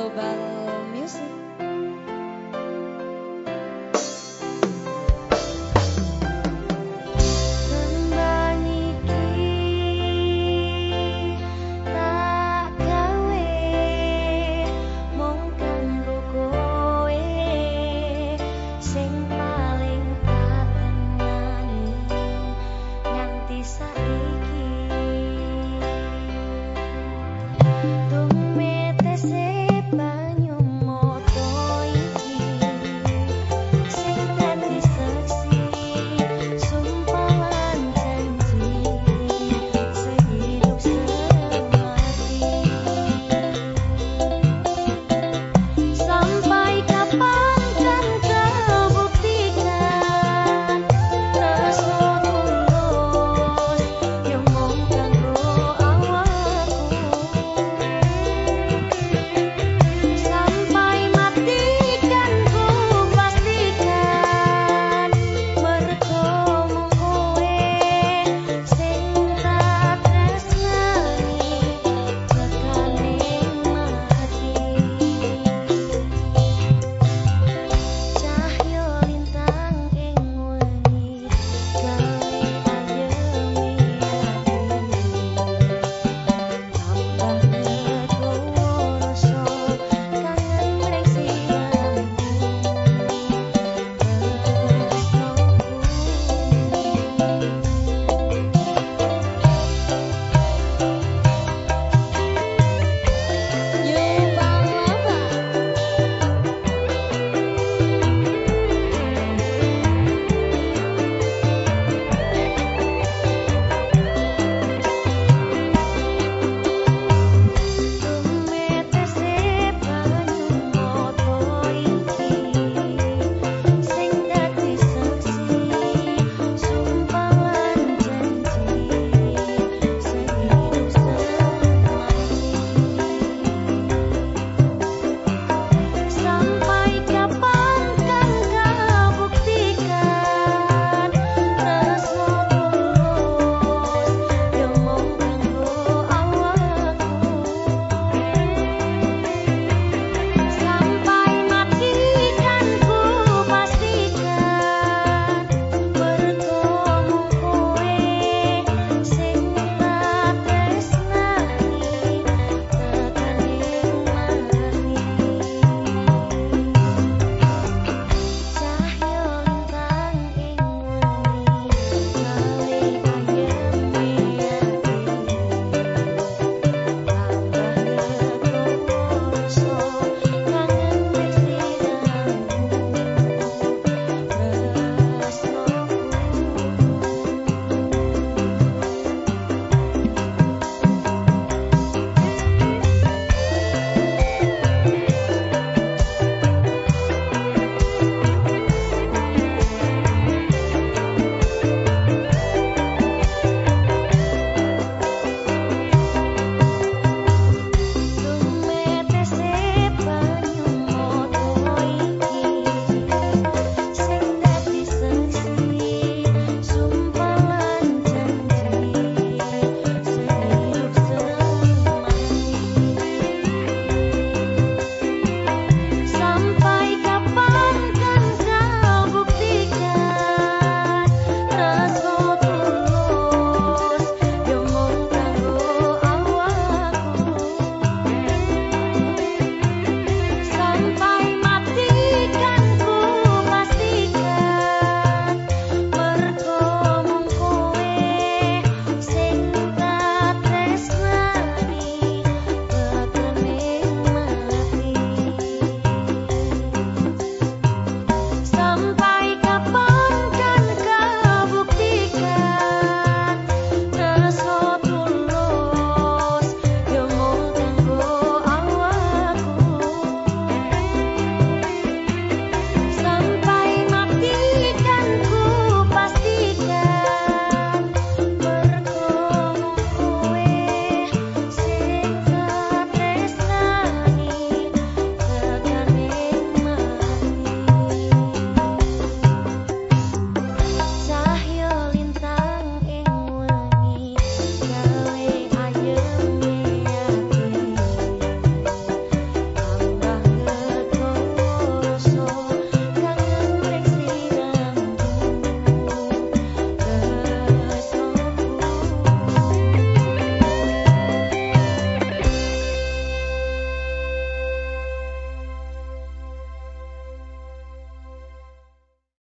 miloval.